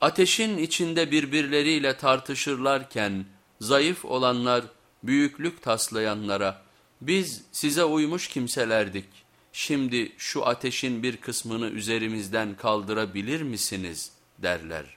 Ateşin içinde birbirleriyle tartışırlarken zayıf olanlar büyüklük taslayanlara biz size uymuş kimselerdik şimdi şu ateşin bir kısmını üzerimizden kaldırabilir misiniz derler.